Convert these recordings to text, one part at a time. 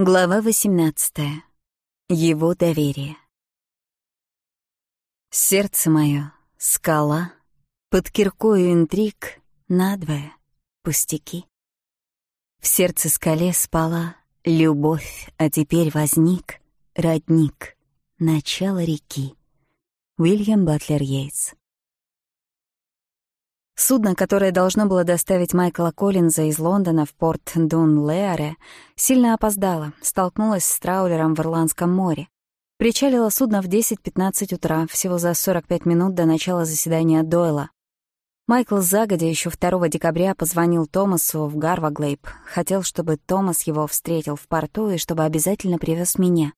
Глава 18. Его доверие. Сердце мое — скала, под киркою интриг надвое, пустяки. В сердце скале спала любовь, а теперь возник родник, начало реки. Уильям Батлер Йейтс. Судно, которое должно было доставить Майкла Коллинза из Лондона в порт Дун-Леаре, сильно опоздало, столкнулось с траулером в Ирландском море. Причалило судно в 10-15 утра, всего за 45 минут до начала заседания Дойла. Майкл загодя еще 2 декабря позвонил Томасу в Гарваглейб. Хотел, чтобы Томас его встретил в порту и чтобы обязательно привез меня.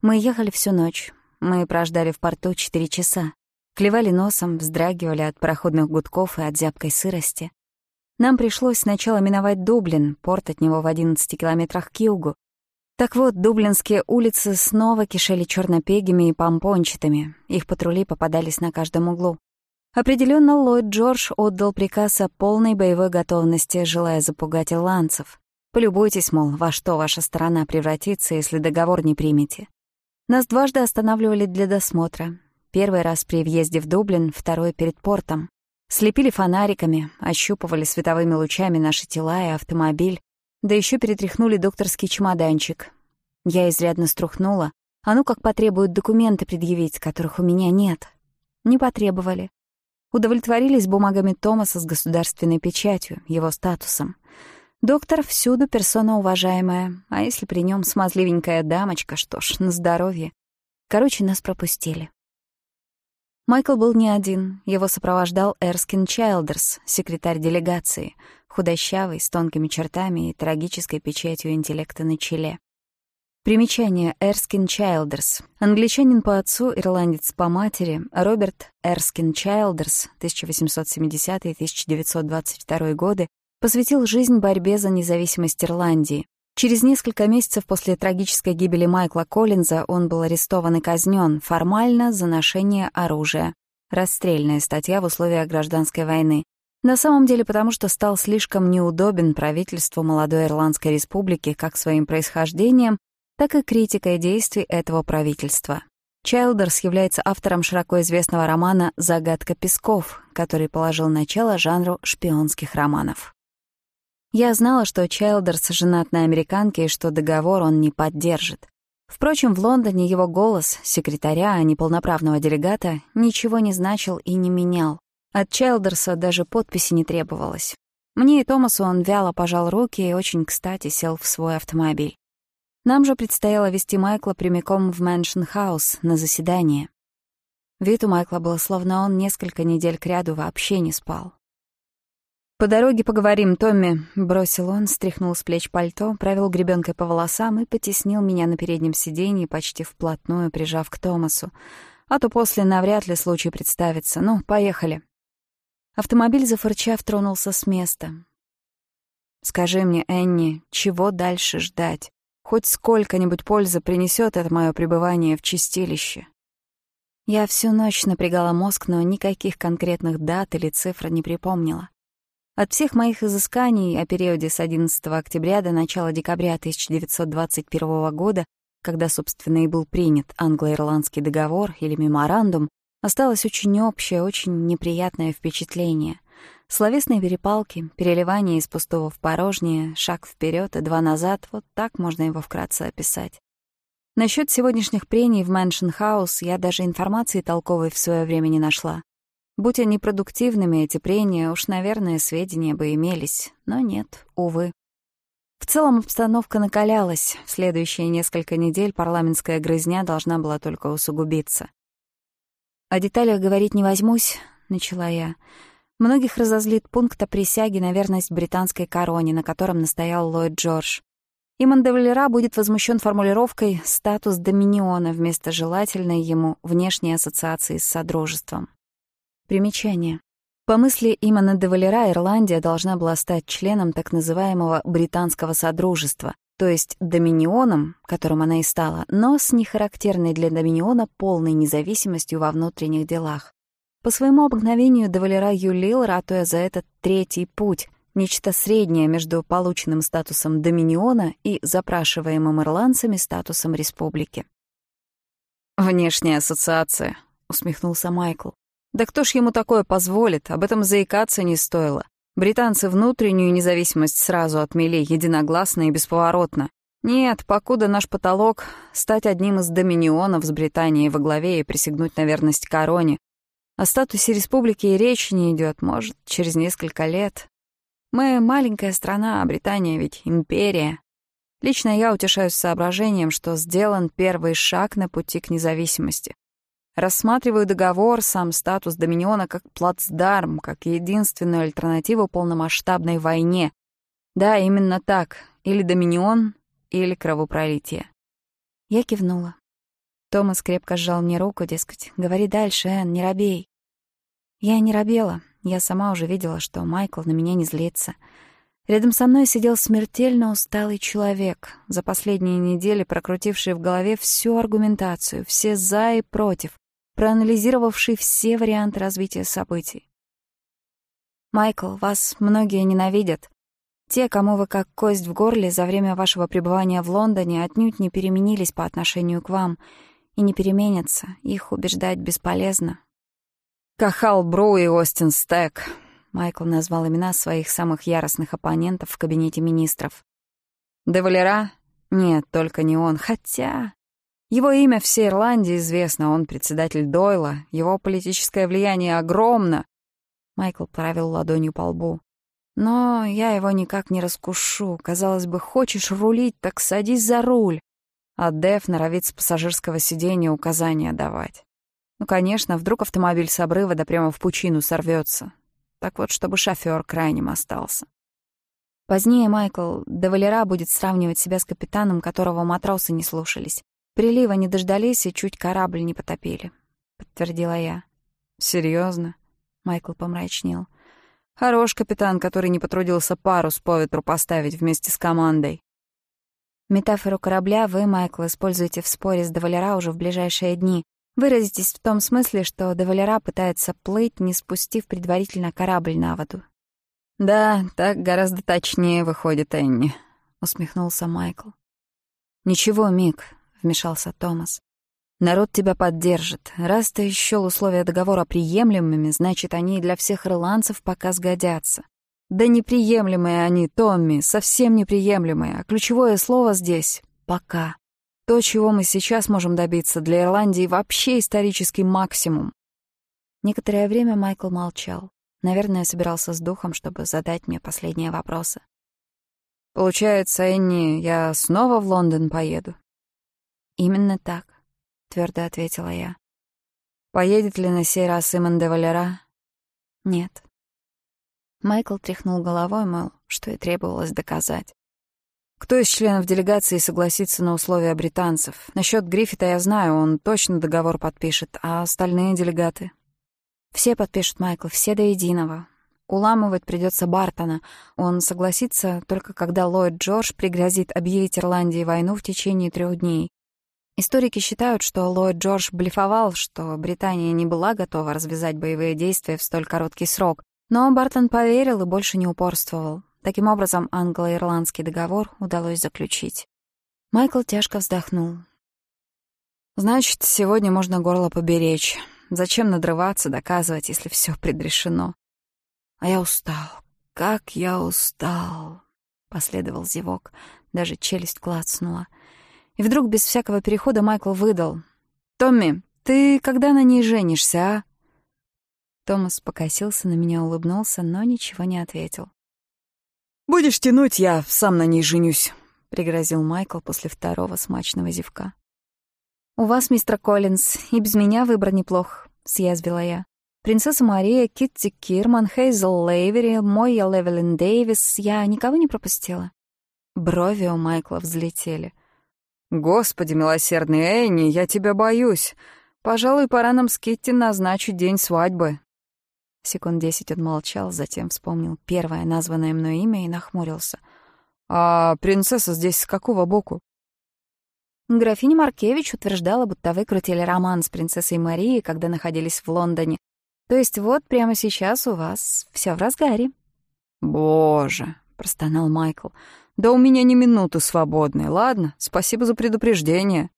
Мы ехали всю ночь. Мы прождали в порту 4 часа. Клевали носом, вздрагивали от проходных гудков и от зябкой сырости. Нам пришлось сначала миновать Дублин, порт от него в 11 километрах к югу. Так вот, дублинские улицы снова кишели чернопегими и помпончатыми, их патрули попадались на каждом углу. Определенно Ллойд Джордж отдал приказ о полной боевой готовности, желая запугать ирландцев. Полюбуйтесь, мол, во что ваша сторона превратится, если договор не примете. Нас дважды останавливали для досмотра. Первый раз при въезде в Дублин, второй — перед портом. Слепили фонариками, ощупывали световыми лучами наши тела и автомобиль, да еще перетряхнули докторский чемоданчик. Я изрядно струхнула. А ну как потребуют документы предъявить, которых у меня нет. Не потребовали. Удовлетворились бумагами Томаса с государственной печатью, его статусом. Доктор всюду персона уважаемая, а если при нем смазливенькая дамочка, что ж, на здоровье. Короче, нас пропустили. Майкл был не один, его сопровождал Эрскин Чайлдерс, секретарь делегации, худощавый, с тонкими чертами и трагической печатью интеллекта на челе. Примечание Эрскин Чайлдерс. Англичанин по отцу, ирландец по матери, Роберт Эрскин Чайлдерс, 1870-1922 годы, посвятил жизнь борьбе за независимость Ирландии, Через несколько месяцев после трагической гибели Майкла Коллинза он был арестован и казнен формально за ношение оружия. Расстрельная статья в условиях гражданской войны. На самом деле потому, что стал слишком неудобен правительству молодой Ирландской республики как своим происхождением, так и критикой действий этого правительства. Чайлдерс является автором широко известного романа «Загадка песков», который положил начало жанру шпионских романов. Я знала, что Чайлдерс женат на американке и что договор он не поддержит. Впрочем, в Лондоне его голос, секретаря, а не полноправного делегата, ничего не значил и не менял. От Чайлдерса даже подписи не требовалось. Мне и Томасу он вяло пожал руки и очень кстати сел в свой автомобиль. Нам же предстояло вести Майкла прямиком в Мэншн-хаус на заседание. Вид у Майкла был, словно он несколько недель кряду вообще не спал. По дороге поговорим, Томми», — бросил он, стряхнул с плеч пальто, провел гребенкой по волосам и потеснил меня на переднем сиденье, почти вплотную прижав к Томасу. А то после навряд ли случай представится. Ну, поехали. Автомобиль, зафырчав, тронулся с места. «Скажи мне, Энни, чего дальше ждать? Хоть сколько-нибудь пользы принесет это мое пребывание в чистилище?» Я всю ночь напрягала мозг, но никаких конкретных дат или цифр не припомнила. От всех моих изысканий о периоде с 11 октября до начала декабря 1921 года, когда, собственно, и был принят англо-ирландский договор или меморандум, осталось очень общее, очень неприятное впечатление. Словесные перепалки, переливание из пустого в порожнее, шаг вперед и два назад — вот так можно его вкратце описать. Насчет сегодняшних прений в Мэншн-хаус я даже информации толковой в свое время не нашла. Будь они продуктивными, эти прения уж, наверное, сведения бы имелись, но нет, увы. В целом обстановка накалялась. В следующие несколько недель парламентская грызня должна была только усугубиться. «О деталях говорить не возьмусь», — начала я. Многих разозлит пункт о присяге на верность британской короне, на котором настоял Ллойд Джордж. И Мандевлера будет возмущен формулировкой «статус доминиона» вместо желательной ему внешней ассоциации с Содружеством. Примечание. По мысли именно де Валера, Ирландия должна была стать членом так называемого «британского содружества», то есть доминионом, которым она и стала, но с нехарактерной для доминиона полной независимостью во внутренних делах. По своему обыкновению де Валера юлил, ратуя за этот «третий путь», нечто среднее между полученным статусом доминиона и запрашиваемым ирландцами статусом республики. «Внешняя ассоциация», — усмехнулся Майкл. «Да кто ж ему такое позволит? Об этом заикаться не стоило. Британцы внутреннюю независимость сразу отмели, единогласно и бесповоротно. Нет, покуда наш потолок — стать одним из доминионов с Британией во главе и присягнуть на верность короне. О статусе республики и речи не идет, может, через несколько лет. Мы маленькая страна, а Британия ведь империя. Лично я утешаюсь соображением, что сделан первый шаг на пути к независимости. Рассматриваю договор, сам статус Доминиона как плацдарм, как единственную альтернативу полномасштабной войне. Да, именно так. Или Доминион, или кровопролитие. Я кивнула. Томас крепко сжал мне руку, дескать, «Говори дальше, Энн, не робей». Я не робела. Я сама уже видела, что Майкл на меня не злится — Рядом со мной сидел смертельно усталый человек, за последние недели прокрутивший в голове всю аргументацию, все «за» и «против», проанализировавший все варианты развития событий. «Майкл, вас многие ненавидят. Те, кому вы как кость в горле за время вашего пребывания в Лондоне отнюдь не переменились по отношению к вам и не переменятся, их убеждать бесполезно». «Кахал Бру и Остин Стэк», — Майкл назвал имена своих самых яростных оппонентов в кабинете министров. «Девалера? Нет, только не он. Хотя...» Его имя всей Ирландии известно, он председатель Дойла, его политическое влияние огромно». Майкл правил ладонью по лбу. «Но я его никак не раскушу. Казалось бы, хочешь рулить, так садись за руль». А Дэв норовит с пассажирского сиденья указания давать. Ну, конечно, вдруг автомобиль с обрыва да прямо в пучину сорвется. Так вот, чтобы шофёр крайним остался. Позднее Майкл до Валера будет сравнивать себя с Прилива не дождались и чуть корабль не потопили», — подтвердила я. «Серьезно?» — Майкл помрачнел. «Хорош капитан, который не потрудился парус по ветру поставить вместе с командой». Метафору корабля вы, Майкл, используете в споре с Девалера уже в ближайшие дни. Выразитесь в том смысле, что Девалера пытается плыть, не спустив предварительно корабль на воду. «Да, так гораздо точнее выходит Энни», — усмехнулся Майкл. «Ничего, Мик, вмешался Томас. «Народ тебя поддержит. Раз ты счёл условия договора приемлемыми, значит, они для всех ирландцев пока сгодятся. Да неприемлемые они, Томми, совсем неприемлемые, а ключевое слово здесь — «пока». То, чего мы сейчас можем добиться, для Ирландии вообще исторический максимум. Некоторое время Майкл молчал. Наверное, собирался с духом, чтобы задать мне последние вопросы. «Получается, Энни, я снова в Лондон поеду?» Именно так, твердо ответила я. Поедет ли на сей раз Иман де Валера? Нет. Майкл тряхнул головой, мол, что и требовалось доказать. Кто из членов делегации согласится на условия британцев? Насчет Гриффита я знаю, он точно договор подпишет, а остальные делегаты? Все подпишут, Майкл, все до единого. Уламывать придется Бартона. Он согласится только когда Ллойд Джордж пригрозит объявить Ирландии войну в течение трех дней. Историки считают, что Ллойд Джордж блефовал, что Британия не была готова развязать боевые действия в столь короткий срок. Но Бартон поверил и больше не упорствовал. Таким образом, англо-ирландский договор удалось заключить. Майкл тяжко вздохнул. «Значит, сегодня можно горло поберечь. Зачем надрываться, доказывать, если все предрешено? А я устал. Как я устал!» Последовал зевок. Даже челюсть клацнула. И И Вдруг без всякого перехода Майкл выдал. «Томми, ты когда на ней женишься, а?» Томас покосился на меня, улыбнулся, но ничего не ответил. «Будешь тянуть, я сам на ней женюсь», — пригрозил Майкл после второго смачного зевка. «У вас, мистер Коллинз, и без меня выбор неплох», — съязвила я. «Принцесса Мария, Китти Кирман, Хейзел Лейвери, Мойя Левелин Дэвис — я никого не пропустила». Брови у Майкла взлетели — Господи милосердный, Энни, я тебя боюсь. Пожалуй, пора нам с Китти назначить день свадьбы». Секунд десять он молчал, затем вспомнил первое названное мной имя и нахмурился. «А принцесса здесь с какого боку?» Графиня Маркевич утверждала, будто вы крутили роман с принцессой Марией, когда находились в Лондоне. То есть вот прямо сейчас у вас все в разгаре. «Боже!» — простонал Майкл — да у меня ни минуты свободной, ладно? Спасибо за предупреждение».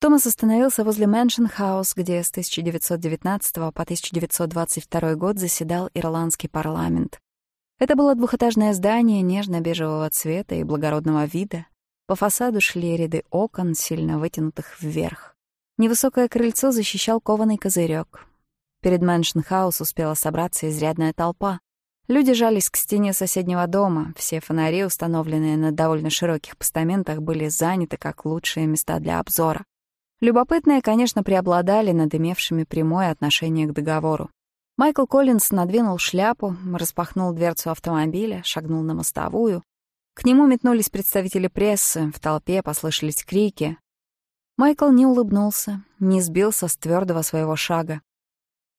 Томас остановился возле Мэншен-хаус, где с 1919 по 1922 год заседал ирландский парламент. Это было двухэтажное здание нежно-бежевого цвета и благородного вида. По фасаду шли ряды окон, сильно вытянутых вверх. Невысокое крыльцо защищал кованый козырек. Перед Мэншен-хаус успела собраться изрядная толпа. Люди жались к стене соседнего дома. Все фонари, установленные на довольно широких постаментах, были заняты как лучшие места для обзора. Любопытные, конечно, преобладали над имевшими прямое отношение к договору. Майкл Коллинс надвинул шляпу, распахнул дверцу автомобиля, шагнул на мостовую. К нему метнулись представители прессы, в толпе послышались крики. Майкл не улыбнулся, не сбился с твердого своего шага.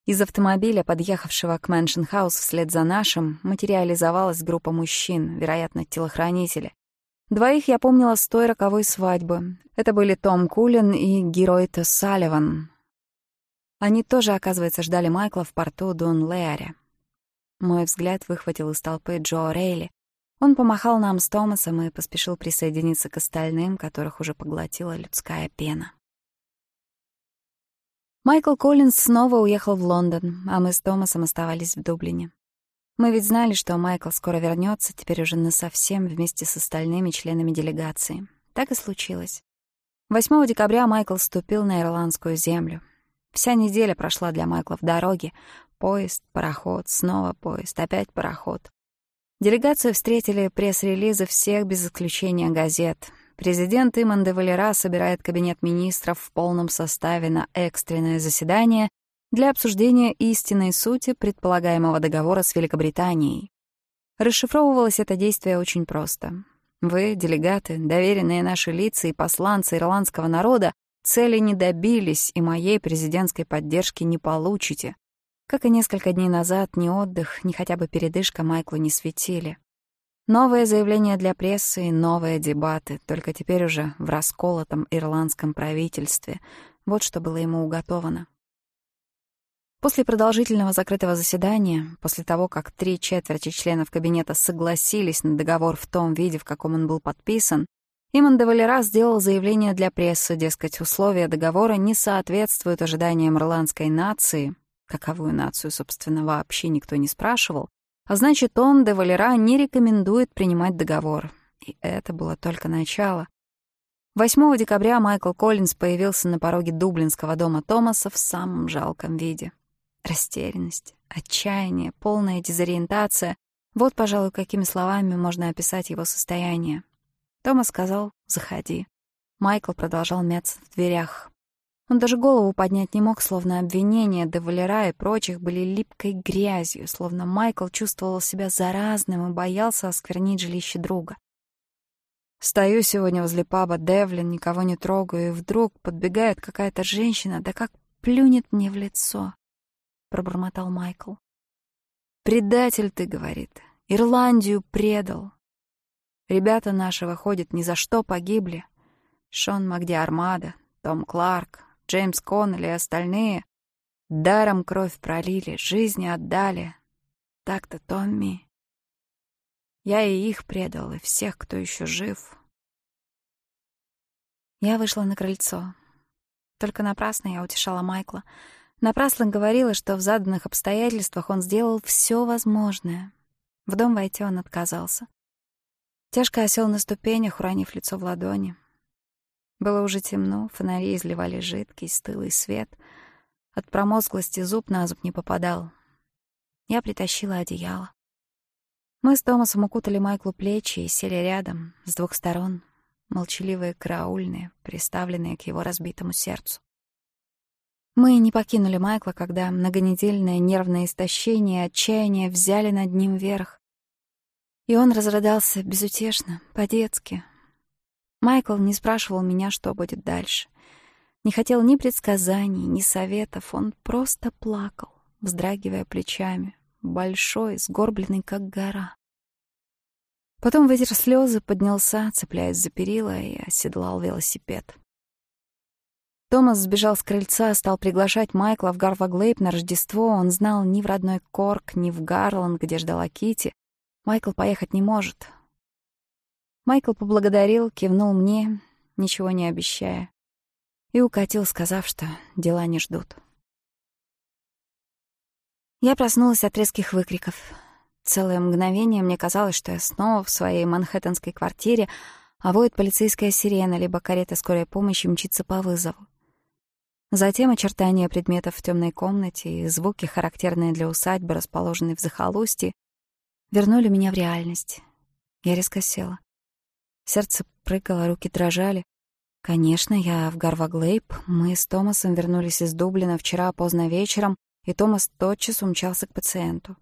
Из автомобиля, подъехавшего к мэншенхаус хаус вслед за нашим, материализовалась группа мужчин, вероятно, телохранители. Двоих я помнила с той роковой свадьбы. Это были Том Кулин и Геройта Салливан. Они тоже, оказывается, ждали Майкла в порту Дон Леаре. Мой взгляд выхватил из толпы Джо Рейли. Он помахал нам с Томасом и поспешил присоединиться к остальным, которых уже поглотила людская пена. Майкл Коллинз снова уехал в Лондон, а мы с Томасом оставались в Дублине. Мы ведь знали, что Майкл скоро вернется, теперь уже насовсем вместе с остальными членами делегации. Так и случилось. 8 декабря Майкл ступил на ирландскую землю. Вся неделя прошла для Майкла в дороге. Поезд, пароход, снова поезд, опять пароход. Делегацию встретили пресс-релизы всех без исключения газет. Президент Иман де Валера собирает кабинет министров в полном составе на экстренное заседание для обсуждения истинной сути предполагаемого договора с Великобританией. Расшифровывалось это действие очень просто. Вы, делегаты, доверенные наши лица и посланцы ирландского народа, Цели не добились, и моей президентской поддержки не получите. Как и несколько дней назад, ни отдых, ни хотя бы передышка Майклу не светили. Новое заявление для прессы и новые дебаты, только теперь уже в расколотом ирландском правительстве. Вот что было ему уготовано. После продолжительного закрытого заседания, после того, как три четверти членов кабинета согласились на договор в том виде, в каком он был подписан, Иман де Валера сделал заявление для прессы, дескать, условия договора не соответствуют ожиданиям ирландской нации, каковую нацию, собственно, вообще никто не спрашивал, а Значит, он, де Валера, не рекомендует принимать договор. И это было только начало. 8 декабря Майкл Коллинз появился на пороге дублинского дома Томаса в самом жалком виде. Растерянность, отчаяние, полная дезориентация — вот, пожалуй, какими словами можно описать его состояние. Томас сказал «Заходи». Майкл продолжал мяться в дверях. Он даже голову поднять не мог, словно обвинения де Валера и прочих были липкой грязью, словно Майкл чувствовал себя заразным и боялся осквернить жилище друга. Стою сегодня возле паба Девлин, никого не трогаю, и вдруг подбегает какая-то женщина, да как плюнет мне в лицо, — пробормотал Майкл. «Предатель ты, — говорит, — Ирландию предал, Ребята наши, выходят ни за что погибли. Шон Магди Армада, Том Кларк, Джеймс Коннелли и остальные даром кровь пролили, жизни отдали. Так-то, Томми. Я и их предал, и всех, кто еще жив. Я вышла на крыльцо. Только напрасно я утешала Майкла. Напрасно говорила, что в заданных обстоятельствах он сделал все возможное. В дом войти он отказался. Тяжко осел на ступенях, уронив лицо в ладони. Было уже темно, фонари изливали жидкий, стылый свет. От промозглости зуб на зуб не попадал. Я притащила одеяло. Мы с Томасом укутали Майклу плечи и сели рядом, с двух сторон, молчаливые караульные, приставленные к его разбитому сердцу. Мы не покинули Майкла, когда многонедельное нервное истощение и отчаяние взяли над ним верх. И он разрыдался безутешно, по-детски, Майкл не спрашивал меня, что будет дальше. Не хотел ни предсказаний, ни советов. Он просто плакал, вздрагивая плечами, большой, сгорбленный, как гора. Потом вытер слезы, поднялся, цепляясь за перила, и оседлал велосипед. Томас сбежал с крыльца, стал приглашать Майкла в Гарваглейб на Рождество. Он знал ни в родной Корк, ни в Гарланд, где ждала Кити. Майкл поехать не может. Майкл поблагодарил, кивнул мне, ничего не обещая, и укатил, сказав, что дела не ждут. Я проснулась от резких выкриков. Целое мгновение мне казалось, что я снова в своей манхэттенской квартире, а воет полицейская сирена, либо карета скорой помощи мчится по вызову. Затем очертания предметов в темной комнате и звуки, характерные для усадьбы, расположенной в захолустье, вернули меня в реальность. Я резко села. Сердце прыгало, руки дрожали. Конечно, я в Гарваглейб. Мы с Томасом вернулись из Дублина вчера поздно вечером, и Томас тотчас умчался к пациенту.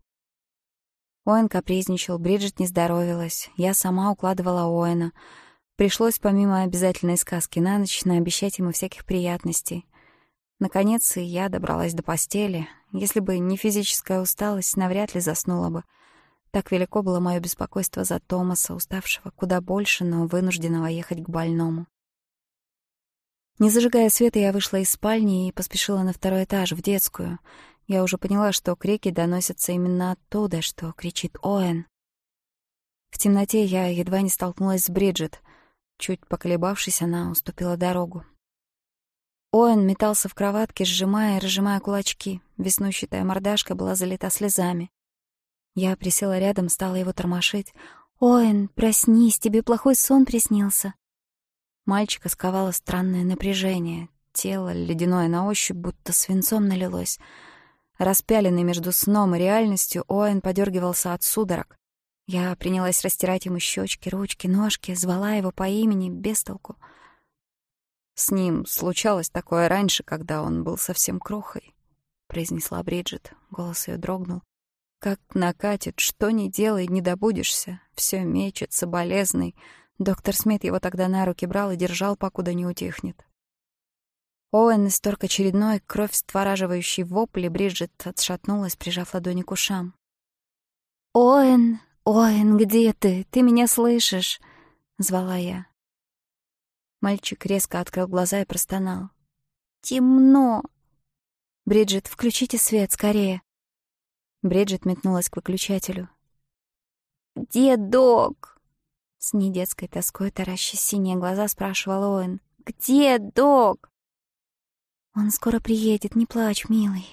Оэн капризничал, Бриджит не здоровилась, я сама укладывала Оэна. Пришлось, помимо обязательной сказки на ночь, наобещать ему всяких приятностей. Наконец, и я добралась до постели. Если бы не физическая усталость, навряд ли заснула бы. Так велико было мое беспокойство за Томаса, уставшего куда больше, но вынужденного ехать к больному. Не зажигая света, я вышла из спальни и поспешила на второй этаж, в детскую. Я уже поняла, что крики доносятся именно оттуда, что кричит Оэн. В темноте я едва не столкнулась с Бриджит. Чуть поколебавшись, она уступила дорогу. Оэн метался в кроватке, сжимая и разжимая кулачки. Веснущатая мордашка была залита слезами. Я присела рядом, стала его тормошить. «Оэн, проснись, тебе плохой сон приснился». Мальчика сковало странное напряжение. Тело, ледяное на ощупь, будто свинцом налилось. Распяленный между сном и реальностью, Оэн подергивался от судорог. Я принялась растирать ему щечки, ручки, ножки, звала его по имени, без толку. «С ним случалось такое раньше, когда он был совсем крохой», — произнесла Бриджит. Голос ее дрогнул. Как накатит, что не делай, не добудешься. Все мечется, болезный. Доктор Смит его тогда на руки брал и держал, покуда не утихнет. Оуэн исторг очередной, кровь створаживающий вопль, Бриджит отшатнулась, прижав ладони к ушам. «Оэн! Оэн, где ты? Ты меня слышишь?» — звала я. Мальчик резко открыл глаза и простонал. «Темно!» «Бриджит, включите свет, скорее!» Бриджит метнулась к выключателю. «Дедок!» С недетской тоской тараща синие глаза спрашивал Оэн. «Где док?» «Он скоро приедет, не плачь, милый».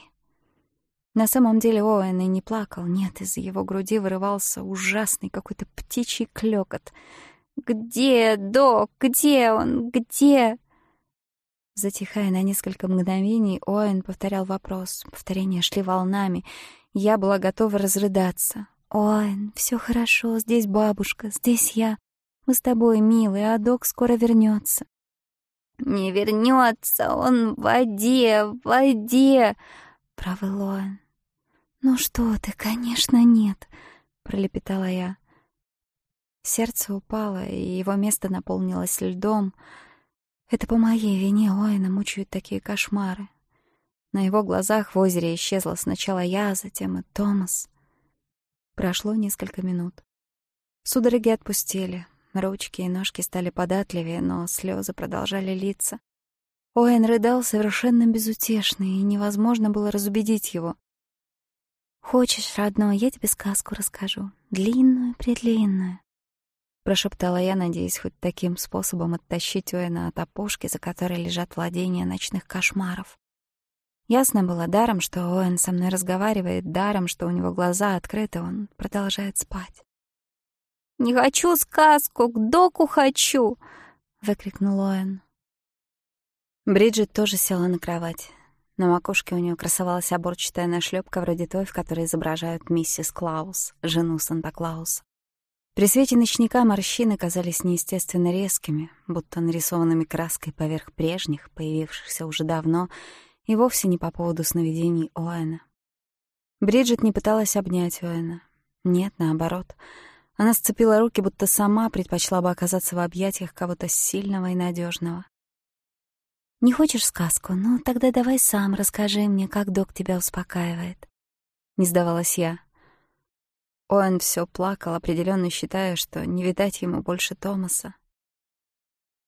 На самом деле Оэн и не плакал, нет, из его груди вырывался ужасный какой-то птичий клёкот. «Где док? Где он? Где?» Затихая на несколько мгновений, Оэн повторял вопрос. Повторения шли волнами — я была готова разрыдаться. Оэн, все хорошо, здесь бабушка, здесь я. Мы с тобой, милый, а док скоро вернется. «Не вернется, он в воде, в воде!» — правый Оэн. «Ну что ты, конечно, нет!» — пролепетала я. Сердце упало, и его место наполнилось льдом. Это по моей вине Лоэна мучают такие кошмары. На его глазах в озере исчезла сначала я, затем и Томас. Прошло несколько минут. Судороги отпустили. Ручки и ножки стали податливее, но слезы продолжали литься. Оэн рыдал совершенно безутешный, и невозможно было разубедить его. «Хочешь, родной, я тебе сказку расскажу. Длинную-предлинную». Прошептала я, надеясь хоть таким способом оттащить Оэна от опушки, за которой лежат владения ночных кошмаров. Ясно было даром, что Оэн со мной разговаривает, даром, что у него глаза открыты, он продолжает спать. «Не хочу сказку, к доку хочу!» — выкрикнул Оэн. Бриджит тоже села на кровать. На макушке у нее красовалась оборчатая нашлепка вроде той, в которой изображают миссис Клаус, жену Санта-Клауса. При свете ночника морщины казались неестественно резкими, будто нарисованными краской поверх прежних, появившихся уже давно, и вовсе не по поводу сновидений Оэна. Бриджит не пыталась обнять Оэна. Нет, наоборот. Она сцепила руки, будто сама предпочла бы оказаться в объятиях кого-то сильного и надежного. «Не хочешь сказку? Ну, тогда давай сам расскажи мне, как док тебя успокаивает». Не сдавалась я. Оэн все плакал, определенно считая, что не видать ему больше Томаса.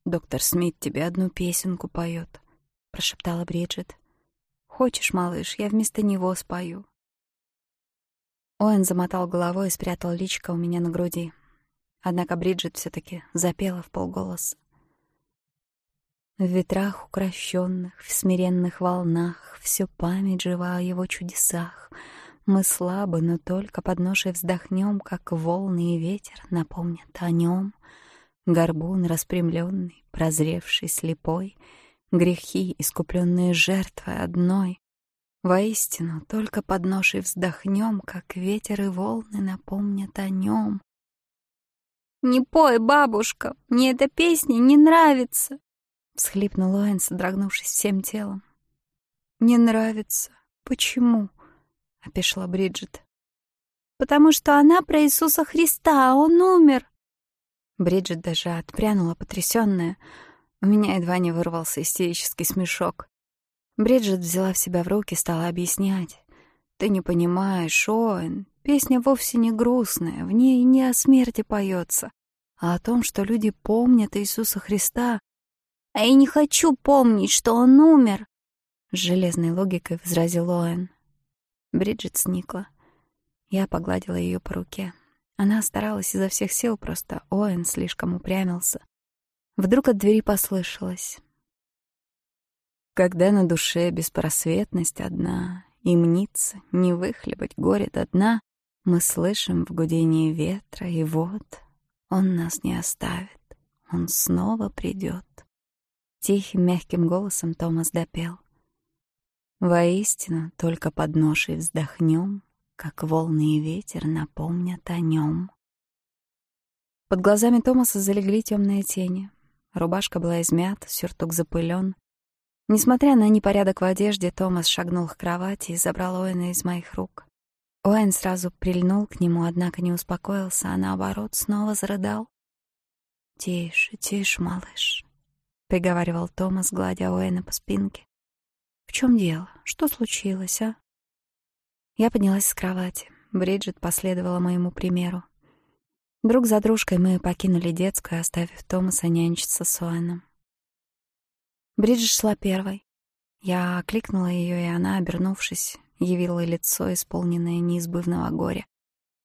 «Доктор Смит тебе одну песенку поет», — прошептала Бриджит. Хочешь, малыш, я вместо него спою. Оэн замотал головой и спрятал личко у меня на груди. Однако Бриджит все таки запела в полголоса. В ветрах укращенных, в смиренных волнах Всё память жива о его чудесах. Мы слабы, но только под ношей вздохнем, Как волны и ветер напомнят о нем. Горбун распрямленный, прозревший, слепой, грехи, искупленные жертвой одной. Воистину, только под подношив вздохнем, как ветер и волны напомнят о нем. «Не пой, бабушка, мне эта песня не нравится!» — всхлипнул Лоэн, содрогнувшись всем телом. «Не нравится. Почему?» — опешила Бриджит. «Потому что она про Иисуса Христа, а он умер!» Бриджит даже отпрянула, потрясённая — У меня едва не вырвался истерический смешок. Бриджит взяла в себя в руки, стала объяснять. «Ты не понимаешь, Оэн, песня вовсе не грустная, в ней не о смерти поется, а о том, что люди помнят Иисуса Христа а я не хочу помнить, что он умер!» С железной логикой возразил Оэн. Бриджит сникла. Я погладила ее по руке. Она Вдруг от двери послышалось. Когда на душе беспросветность одна, И мнится, не выхлебать горе до дна, Мы слышим в гудении ветра, и вот Он нас не оставит, он снова придет. Тихим мягким голосом Томас допел. Воистину, только под ношей вздохнем, Как волны и ветер напомнят о нем. Под глазами Томаса залегли темные тени. Рубашка была измята, сюртук запылен. Несмотря на непорядок в одежде, Томас шагнул к кровати и забрал Оэна из моих рук. Оэн сразу прильнул к нему, однако не успокоился, а наоборот снова зарыдал. «Тише, тише, малыш. — приговаривал Томас, гладя Уэйна по спинке. «В чем дело? Что случилось, а?» Я поднялась с кровати. Друг за дружкой мы покинули детскую, оставив Томаса нянчиться с Суаном. Бриджит шла первой. Я окликнула ее, и она, обернувшись, явила лицо, исполненное неизбывного горя.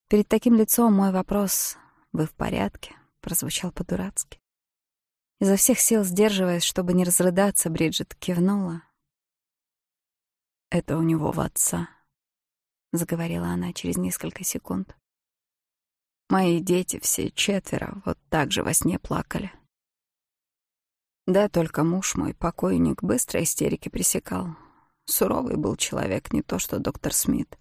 Перед таким лицом мой вопрос «Вы в порядке?» прозвучал по-дурацки. Изо всех сил, сдерживаясь, чтобы не разрыдаться, Бриджит кивнула. «Это у него в отца», — заговорила она через несколько секунд. Мои дети все четверо, вот так же во сне плакали. Да, только муж мой, покойник, быстро истерики пресекал. Суровый был человек, не то что доктор Смит.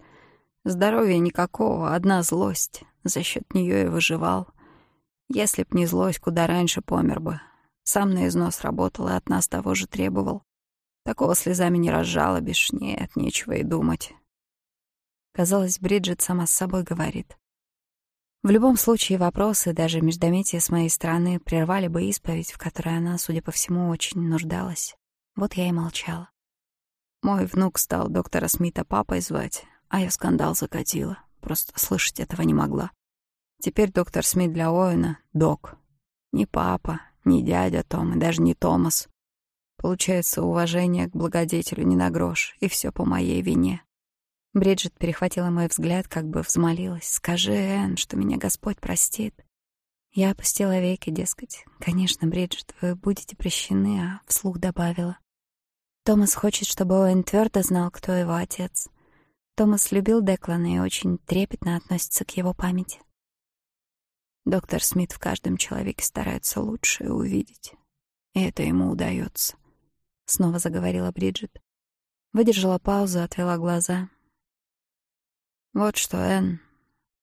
Здоровья никакого, одна злость. За счет нее и выживал. Если б не злость, куда раньше помер бы. Сам на износ работал и от нас того же требовал. Такого слезами не разжалобишь, нет, нечего и думать. Казалось, Бриджит сама с собой говорит. В любом случае вопросы, даже междометия с моей стороны, прервали бы исповедь, в которой она, судя по всему, очень нуждалась. Вот я и молчала. Мой внук стал доктора Смита папой звать, а я скандал закатила. Просто слышать этого не могла. Теперь доктор Смит для Оуэна — док. Не папа, не дядя Том и даже не Томас. Получается, уважение к благодетелю не на грош, и все по моей вине. Бриджит перехватила мой взгляд, как бы взмолилась. «Скажи, Энн, что меня Господь простит». Я опустила веки, дескать. «Конечно, Бриджит, вы будете прощены», а вслух добавила. «Томас хочет, чтобы Оэн твердо знал, кто его отец. Томас любил Деклана и очень трепетно относится к его памяти». Доктор Смит в каждом человеке старается лучшее увидеть. И это ему удается. Снова заговорила Бриджит. Выдержала паузу, отвела глаза — Вот что, Энн,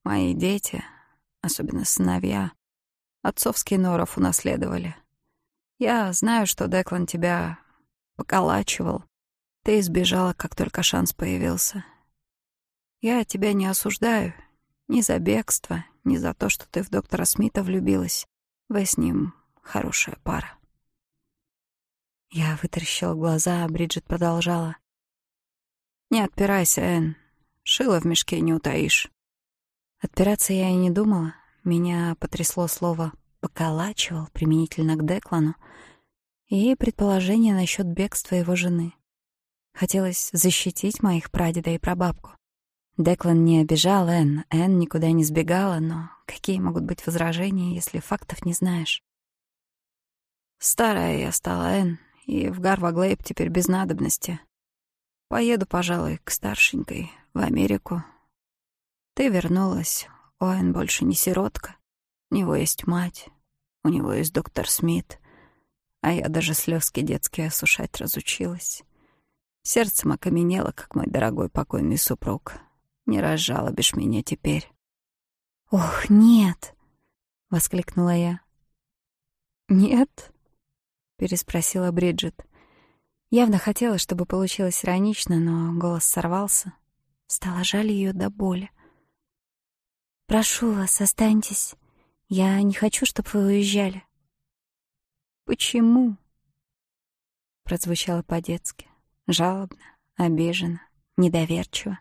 мои дети, особенно сыновья, отцовский норов унаследовали. Я знаю, что Деклан тебя поколачивал. Ты избежала, как только шанс появился. Я тебя не осуждаю ни за бегство, ни за то, что ты в доктора Смита влюбилась. Вы с ним хорошая пара. Я вытаращила глаза, а Бриджит продолжала. «Не отпирайся, Энн. Шила в мешке не утаишь». Отпираться я и не думала. Меня потрясло слово «поколачивал» применительно к Деклану и предположение насчет бегства его жены. Хотелось защитить моих прадеда и прабабку. Деклан не обижал Энн, Энн никуда не сбегала, но какие могут быть возражения, если фактов не знаешь? Старая я стала, Поеду, пожалуй, к старшенькой, в Америку. Ты вернулась. Оэн больше не сиротка. У него есть мать. У него есть доктор Смит. А я даже слезки детские осушать разучилась. Сердцем окаменело, как мой дорогой покойный супруг. Не разжалобишь меня теперь. «Ох, нет!» — воскликнула я. «Нет?» — переспросила Бриджит. Явно хотела, чтобы получилось иронично, но голос сорвался. Стало жаль ее до боли. «Прошу вас, останьтесь. Я не хочу, чтобы вы уезжали». «Почему?» Прозвучало по-детски, жалобно, обиженно, недоверчиво.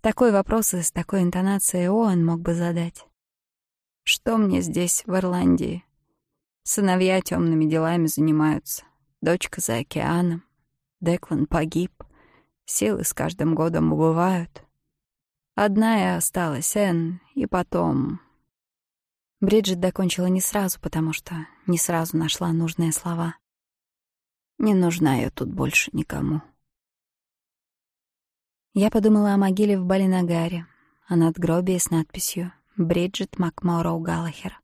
Такой вопрос и с такой интонацией Оуэн мог бы задать. «Что мне здесь, в Ирландии? Сыновья темными делами занимаются. Дочка за океаном. Деклан погиб. Силы с каждым годом убывают. Одна я осталась Энн, и потом... Бриджит докончила не сразу, потому что не сразу нашла нужные слова. Не нужна я тут больше никому. Я подумала о могиле в Балинагаре, о надгробии с надписью «Бриджит Макмороу Галлахер».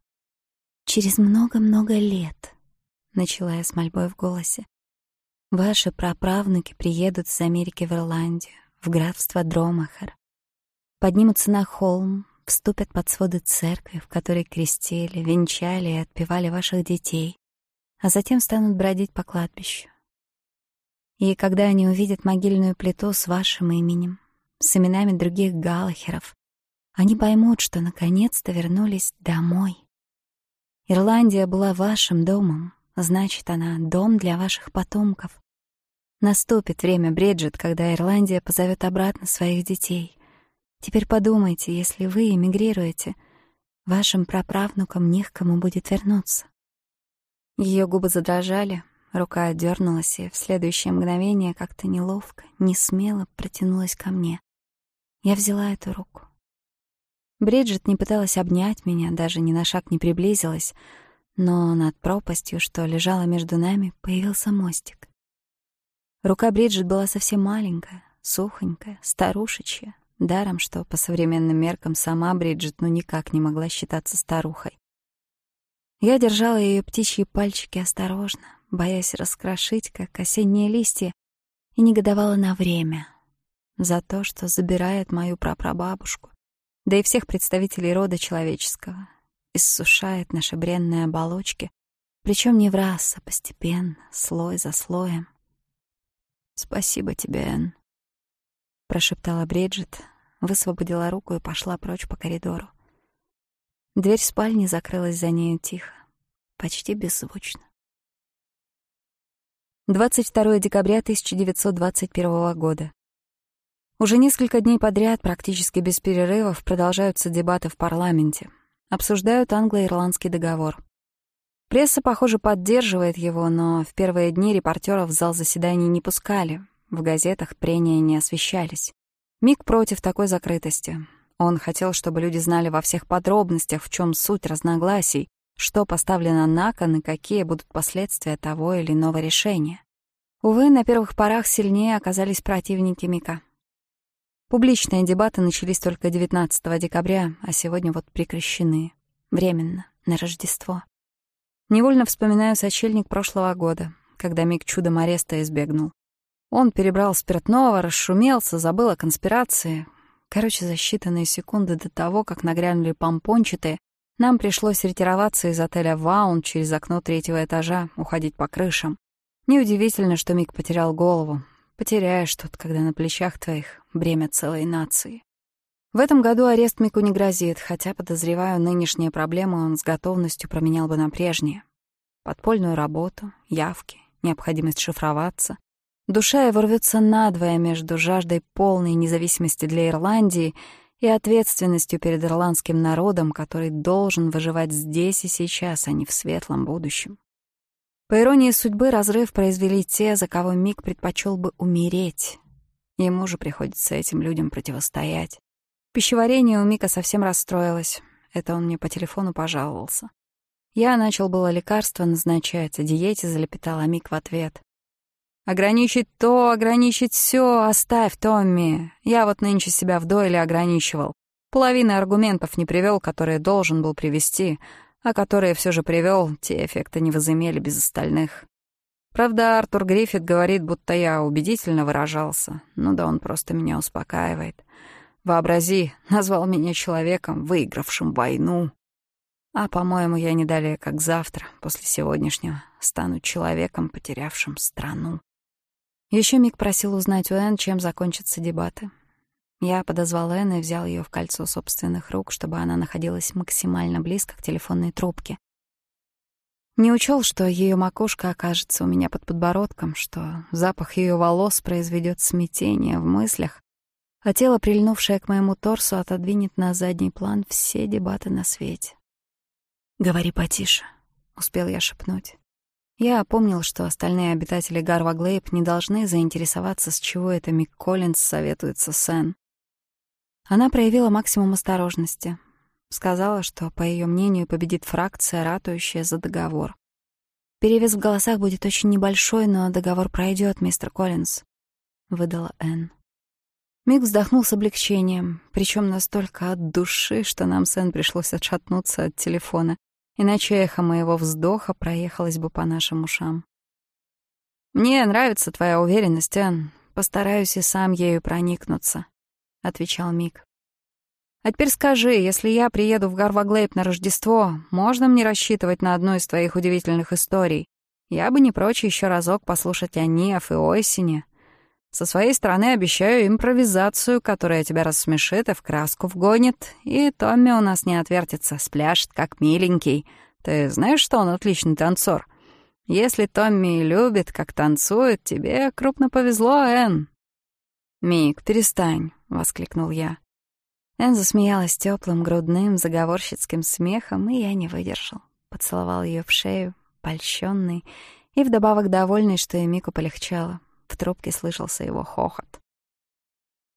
«Через много-много лет», — начала я с мольбой в голосе, Ваши праправнуки приедут из Америки в Ирландию, в графство Дромахар. Поднимутся на холм, вступят под своды церкви, в которой крестили, венчали и отпевали ваших детей, а затем станут бродить по кладбищу. И когда они увидят могильную плиту с вашим именем, с именами других галахеров, они поймут, что наконец-то вернулись домой. Ирландия была вашим домом, значит, она дом для ваших потомков наступит время Бриджит, когда Ирландия позовет обратно своих детей. Теперь подумайте, если вы эмигрируете, вашим праправнукам не к кому будет вернуться. Ее губы задрожали, рука отдернулась, и в следующее мгновение как-то неловко, не смело протянулась ко мне. Я взяла эту руку. Бриджит не пыталась обнять меня, даже ни на шаг не приблизилась, но над пропастью, что лежала между нами, появился мостик. Рука Бриджит была совсем маленькая, сухонькая, старушечья. Даром, что по современным меркам сама Бриджит ну никак не могла считаться старухой. Я держала ее птичьи пальчики осторожно, боясь раскрошить, как осенние листья, и негодовала на время за то, что забирает мою прапрабабушку, да и всех представителей рода человеческого, иссушает наши бренные оболочки, причем не в раз, а постепенно, слой за слоем. Спасибо тебе, Энн. Прошептала Бриджит, высвободила руку и пошла прочь по коридору. Дверь спальни закрылась за нею тихо, почти беззвучно. 22 декабря 1921 года. Уже несколько дней подряд, практически без перерывов, продолжаются дебаты в парламенте. Обсуждают англо-ирландский договор. Пресса, похоже, поддерживает его, но в первые дни репортеров в зал заседаний не пускали, в газетах прения не освещались. Мик против такой закрытости. Он хотел, чтобы люди знали во всех подробностях, в чем суть разногласий, что поставлено на кон и какие будут последствия того или иного решения. Увы, на первых порах сильнее оказались противники Мика. Публичные дебаты начались только 19 декабря, а сегодня вот прекращены. Временно, на Рождество. Невольно вспоминаю сочельник прошлого года, когда Мик чудом ареста избегнул. Он перебрал спиртного, расшумелся, забыл о конспирации. Короче, за считанные секунды до того, как нагрянули помпончатые, нам пришлось ретироваться из отеля «Ваун» через окно третьего этажа, уходить по крышам. Неудивительно, что Мик потерял голову. Потеряешь тут, когда на плечах твоих бремя целой нации. В этом году арест Мику не грозит, хотя, подозреваю, нынешние проблемы он с готовностью променял бы на прежние. Подпольную работу, явки, необходимость шифроваться, Душа его рвется надвое между жаждой полной независимости для Ирландии и ответственностью перед ирландским народом, который должен выживать здесь и сейчас, а не в светлом будущем. По иронии судьбы, разрыв произвели те, за кого Мик предпочел бы умереть. Ему же приходится этим людям противостоять. Пищеварение у Мика совсем расстроилось. Это он мне по телефону пожаловался. Я начал было лекарство назначать, о диете залепетал Амик в ответ. «Ограничить то, ограничить все, оставь, Томми. Я вот нынче себя в ограничивал. Половины аргументов не привел, которые должен был привести, а которые все же привел, те эффекты не возымели без остальных. Правда, Артур Гриффит говорит, будто я убедительно выражался. Ну да он просто меня успокаивает». Вообрази, назвал меня человеком, выигравшим войну. А, по-моему, я не далее, как завтра, после сегодняшнего, стану человеком, потерявшим страну. Еще Мик просил узнать у Энн, чем закончатся дебаты. Я подозвал Энн и взял ее в кольцо собственных рук, чтобы она находилась максимально близко к телефонной трубке. Не учел, что ее макушка окажется у меня под подбородком, что запах ее волос произведет смятение в мыслях, а А тело, прильнувшее к моему торсу, отодвинет на задний план все дебаты на свете. «Говори потише», — успел я шепнуть. Я опомнил, что остальные обитатели Гарва Глейб не должны заинтересоваться, с чего это Мик Коллинз советуется с Энн. Она проявила максимум осторожности. Сказала, что, по ее мнению, победит фракция, ратующая за договор. «Перевес в голосах будет очень небольшой, но договор пройдет, мистер Коллинз», — выдала Энн. Мик вздохнул с облегчением, причем настолько от души, что нам с Энн пришлось отшатнуться от телефона, иначе эхо моего вздоха проехалось бы по нашим ушам. «Мне нравится твоя уверенность, Энн. Постараюсь и сам ею проникнуться», — отвечал Мик. А теперь скажи, если я приеду в Гарваглейб на Рождество, можно мне рассчитывать на одну из твоих удивительных историй? Я бы не прочь еще разок послушать о Ниаф и Осине. Со своей стороны обещаю импровизацию, которая тебя рассмешит и в краску вгонит. И Томми у нас не отвертится, спляшет, как миленький. Ты знаешь, что он отличный танцор? Если Томми любит, как танцует, тебе крупно повезло, Энн». «Мик, перестань», — воскликнул я. Энн засмеялась теплым, грудным, заговорщицким смехом, и я не выдержал. Поцеловал ее в шею, польщённый, и вдобавок довольный, что и Мику полегчало. В трубке слышался его хохот.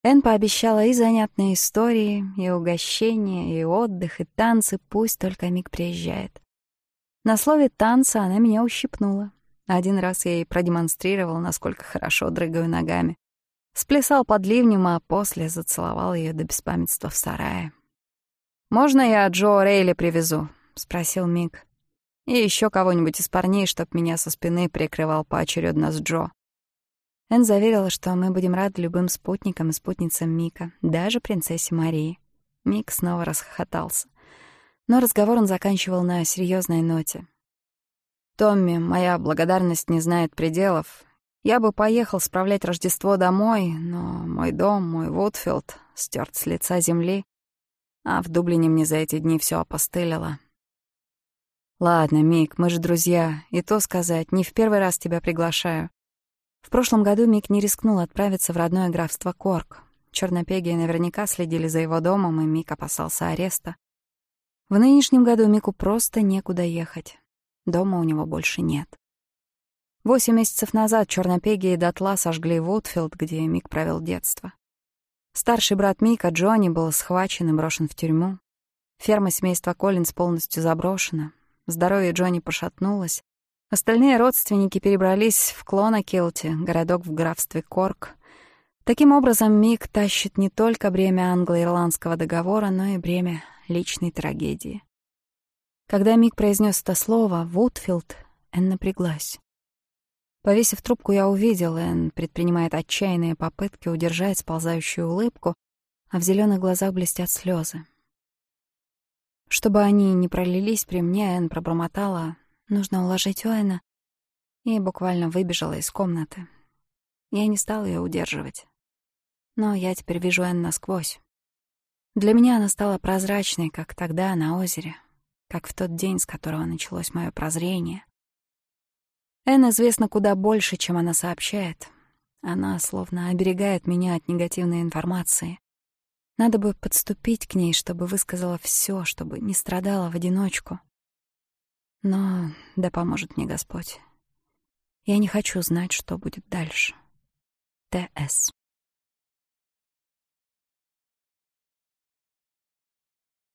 Эн пообещала и занятные истории, и угощения, и отдых, и танцы, пусть только Мик приезжает. На слове «танца» она меня ущипнула. Один раз я ей продемонстрировал, насколько хорошо дрыгаю ногами. Сплясал под ливнем, а после зацеловал ее до беспамятства в сарае. «Можно я Джо Рейли привезу?» — спросил Мик. «И еще кого-нибудь из парней, чтоб меня со спины прикрывал поочередно с Джо». Эн заверила, что мы будем рады любым спутникам и спутницам Мика, даже принцессе Марии. Мик снова расхохотался. Но разговор он заканчивал на серьезной ноте. «Томми, моя благодарность не знает пределов. Я бы поехал справлять Рождество домой, но мой дом, мой Вудфилд, стерт с лица земли, а в Дублине мне за эти дни все опостылило. Ладно, Мик, мы же друзья, и то сказать, не в первый раз тебя приглашаю. В прошлом году Мик не рискнул отправиться в родное графство Корк. Чернопеги наверняка следили за его домом, и Мик опасался ареста. В нынешнем году Мику просто некуда ехать. Дома у него больше нет. Восемь месяцев назад чернопеги и дотла сожгли Вудфилд, где Мик провел детство. Старший брат Мика, Джонни, был схвачен и брошен в тюрьму. Ферма семейства Коллинз полностью заброшена. Здоровье Джонни пошатнулось. Остальные родственники перебрались в Клонакилти, городок в графстве Корк. Таким образом, Мик тащит не только бремя англо-ирландского договора, но и бремя личной трагедии. Когда Мик произнес это слово «Вудфилд», Энн напряглась. Повесив трубку, я увидел, Энн предпринимает отчаянные попытки удержать сползающую улыбку, а в зеленых глазах блестят слезы. Чтобы они не пролились при мне, Энн пробормотала Нужно уложить Оэна. И буквально выбежала из комнаты. Я не стала ее удерживать. Но я теперь вижу Энн насквозь. Для меня она стала прозрачной, как тогда на озере, как в тот день, с которого началось мое прозрение. Энн известна куда больше, чем она сообщает. Она словно оберегает меня от негативной информации. Надо бы подступить к ней, чтобы высказала все, чтобы не страдала в одиночку. Но да поможет мне Господь. Я не хочу знать, что будет дальше. Т.С.